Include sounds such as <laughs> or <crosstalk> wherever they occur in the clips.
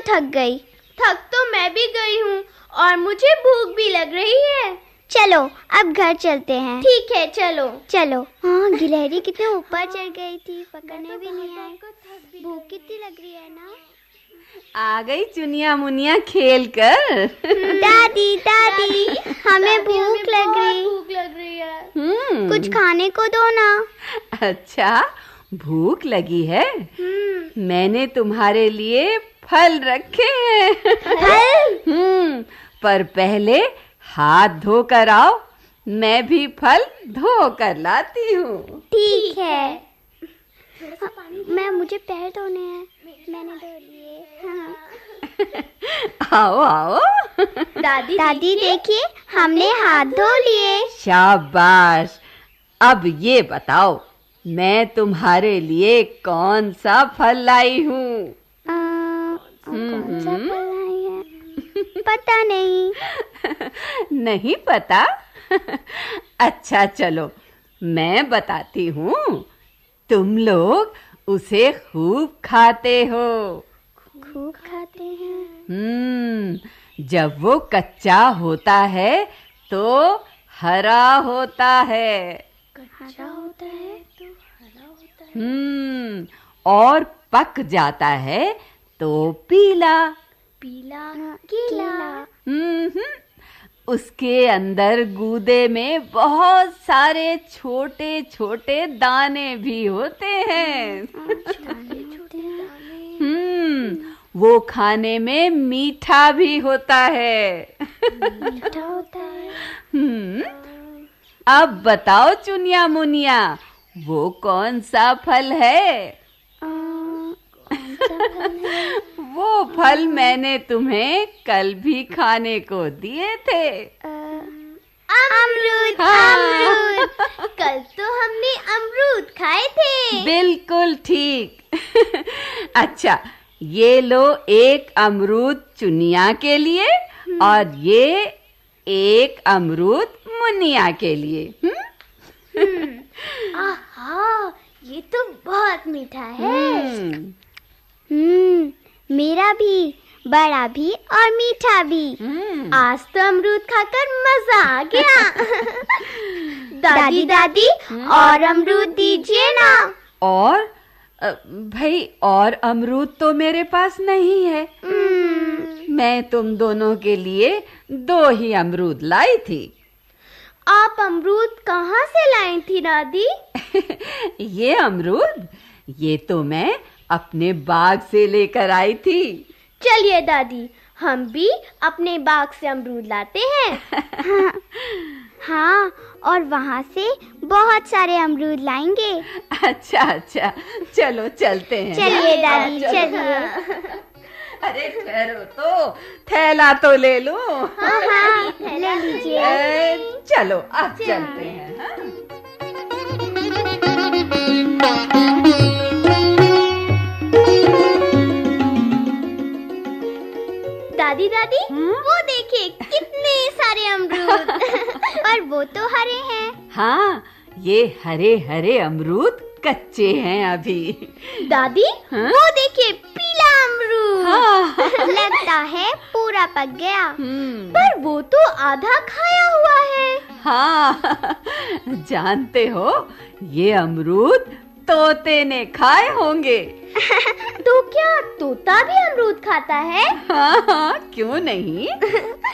तो थक गई। थक तो मैं भी गई हूँ और मुझे भूख भी लग रही है। चलो अब घर चलते हैं। ठीक है चलो। चलो। हाँ गिलहरी कितने ऊपर चढ़ गई थी पकड़ने भी नहीं आए। भूख कितनी लग रही है ना? आ गई चुनिया मुनिया खेल कर। दादी दादी हमें भूख लग रही। भूख लग रही है। हम्म। कुछ खाने को दो ना। अच्छा भूख लगी है? हम्म। मैंने तुम्हारे लिए फल रखे हैं। फल? हम्म पर पहले हाथ धो कर आओ मैं भी फल धो कर लाती हूँ। ठीक है। मैं मुझे पैर धोने हैं। मैंने धो लिए। हाँ। <laughs> आओ आओ। दादी दादी देखिए हमने हाथ धो लिए। शाबाश। अब ये बताओ मैं तुम्हारे लिए कौन सा फल लाई हूँ? आ, कौन सा फल लाई है? पता नहीं। <laughs> नहीं पता? <laughs> अच्छा चलो मैं बताती हूँ। तुम लोग उसे खूब खाते हो। खूब खाते हैं? हम्म जब वो कच्चा होता है तो हरा होता है। हरा होता है तो हरा होता है हम्म और पक जाता है तो पीला। पीला गीला हम्म उसके अंदर गूदे में बहुत सारे छोटे छोटे दाने भी होते हैं। हम्म वो खाने में मीठा भी होता है। मीठा होता है। हम्म अब बताओ चुनिया मुनिया वो कौन सा फल है? आ, फल है? <laughs> वो फल मैंने तुम्हें कल भी खाने को दिए थे। अमरूद हाँ। अमरूद। कल तो हमने अमरूद खाए थे। बिल्कुल ठीक। <laughs> अच्छा ये लो एक अमरूद चुनिया के लिए और ये एक अमरूद मुनिया के लिए। हम्म? आहा ये तो बहुत मीठा है। हम्म, हम्म मेरा भी बड़ा भी और मीठा भी। हम्म। आज तो अमरूद खाकर मज़ा आ गया। <laughs> दादी दादी और अमरूद दीजिए ना। और भाई और अमरूद तो मेरे पास नहीं है। हम्म, मैं तुम दोनों के लिए दो ही अमरूद लाई थी। आप अमरूद कहाँ से लाई थी दादी? <laughs> ये अमरूद ये तो मैं अपने बाग से लेकर आई थी। चलिए दादी हम भी अपने बाग से अमरूद लाते हैं। <laughs> हाँ और वहाँ से बहुत सारे अमरूद लाएँगे। अच्छा अच्छा। चलो चलते हैं। चलिए दादी चलिए। <laughs> अरे ठहरो तो। थैला तो ले लो। हाँ हाँ <laughs> ले लीजिए। चलो अब चलते हैं हाँ? दादी दादी वो देखिए कितने सारे अमरूद। <laughs> और वो तो हरे हैं। हाँ ये हरे हरे अमरूद कच्चे हैं अभी। दादी हाँ? वो देखिए पीला अमरूद। हाँ। <laughs> लगता है पूरा पक गया। हम्म, पर वो तो आधा खाया हुआ है। हाँ जानते हो ये अमरूद तोते ने खाए होंगे। <laughs> तो क्या तोता भी अमरूद खाता है? हाँ हाँ क्यों नहीं?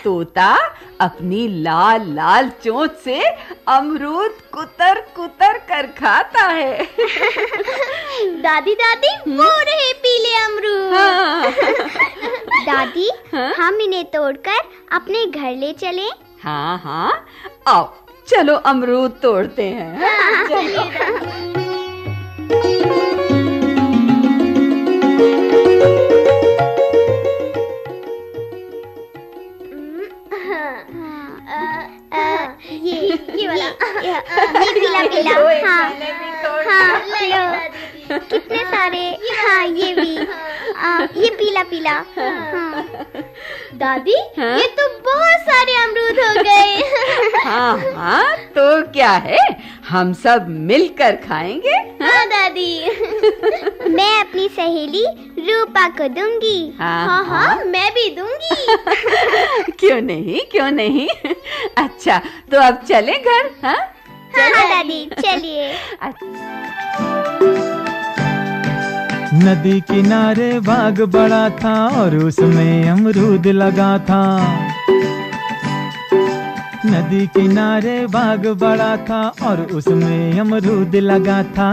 तोता अपनी लाल लाल चोंच से अमरूद कुतर कुतर कर खाता है। <laughs> दादी दादी वो रहे पीले अमरूद। हाँ। <laughs> दादी हाँ? हम इन्हें तोड़कर अपने घर ले चलें। हाँ हाँ। आओ चलो अमरूद तोड़ते हैं। चलो <laughs> <laughs> ये ये वाला। हाँ, हाँ, <laughs> हाँ, पीला पीला। हाँ हाँ लो कितने सारे? हाँ ये भी। ये पीला पीला। हाँ। दादी ये तो बहुत सारे अमरूद हो गए। <laughs> हाँ हाँ तो क्या है? हम सब मिलकर खाएँगे? हाँ दादी। <laughs> मैं अपनी सहेली रूपा को दूँगी। हाँ हाँ हाँ मैं भी दूँगी। <laughs> क्यों नहीं क्यों नहीं? <laughs> अच्छा तो अब चले घर हाँ? हाँ हाँ दादी चलिए। नदी किनारे बाग बड़ा था और उसमें अमरूद लगा था। नदी किनारे बाग बड़ा था और उसमें अमरूद लगा था।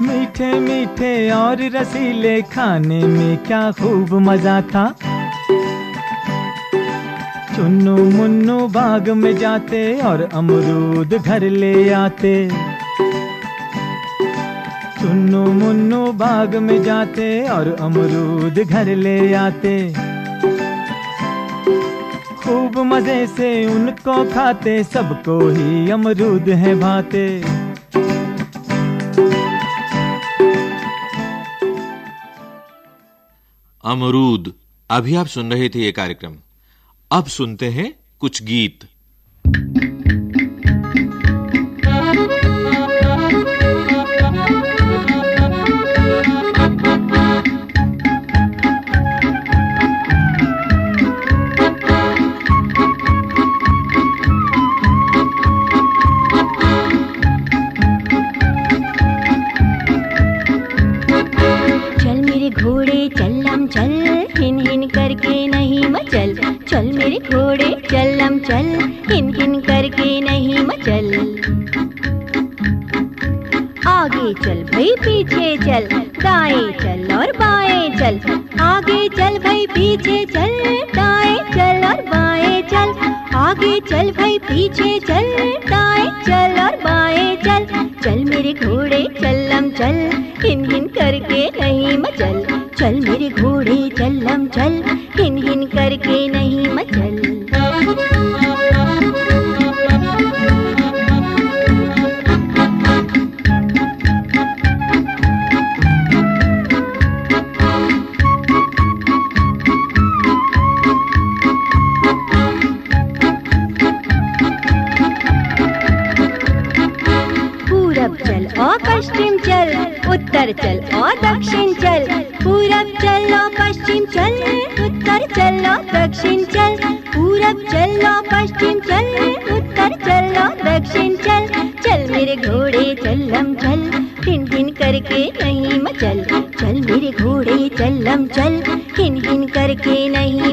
मीठे मीठे और रसीले खाने में क्या खूब मज़ा था। चुन्नू मुन्नू बाग में जाते और अमरूद घर ले आते। चुन्नू मुन्नू बाग में जाते और अमरूद घर ले आते। खूब मज़े से उनको खाते, सबको ही अमरूद है भाते। अमरूद, अभी आप सुन रहे थे ये कार्यक्रम। अब सुनते हैं कुछ गीत। चल हिन हिन करके नहीं मचल। आगे चल भाई, पीछे चल, दाएँ चल और बाएँ चल। आगे चल भाई, पीछे चल, दाएँ चल और बाएँ चल। आगे चल भाई, पीछे पूरब चल और पश्चिम चल, उत्तर चल और दक्षिण चल, पूरब चल और पश्चिम चल, उत्तर चल और दक्षिण चल, पूरब चल और पश्चिम चल, उत्तर चल और दक्षिण चल। चल मेरे घोड़े, चल चलम चल, हिन हिन करके नहीं मचल। चल मेरे घोड़े, चल चलम चल, हिन हिन करके नहीं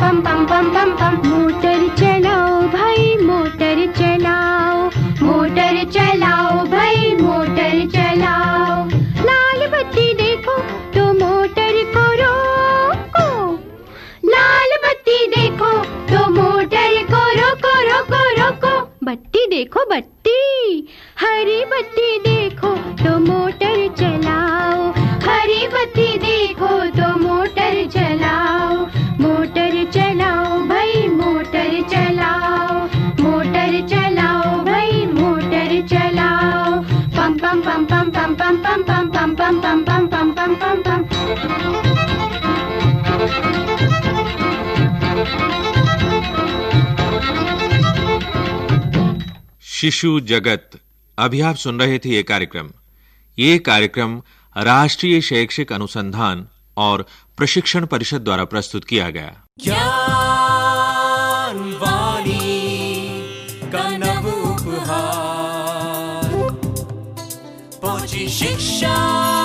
पम पम पम पम पम मोटर चलाओ भाई मोटर चलाओ. मोटर चलाओ भाई मोटर चलाओ. लाल बत्ती देखो तो मोटर को रोको. लाल बत्ती देखो तो मोटर को रोको रोको रोको. बत्ती देखो, बत्ती पम पम पम पम पम पम पम पम पम पम पम शिशु जगत अभी आप सुन रहे थे ये कार्यक्रम ये कार्यक्रम राष्ट्रीय शैक्षिक अनुसंधान और प्रशिक्षण परिषद द्वारा प्रस्तुत किया गया ज्ञान 继续想。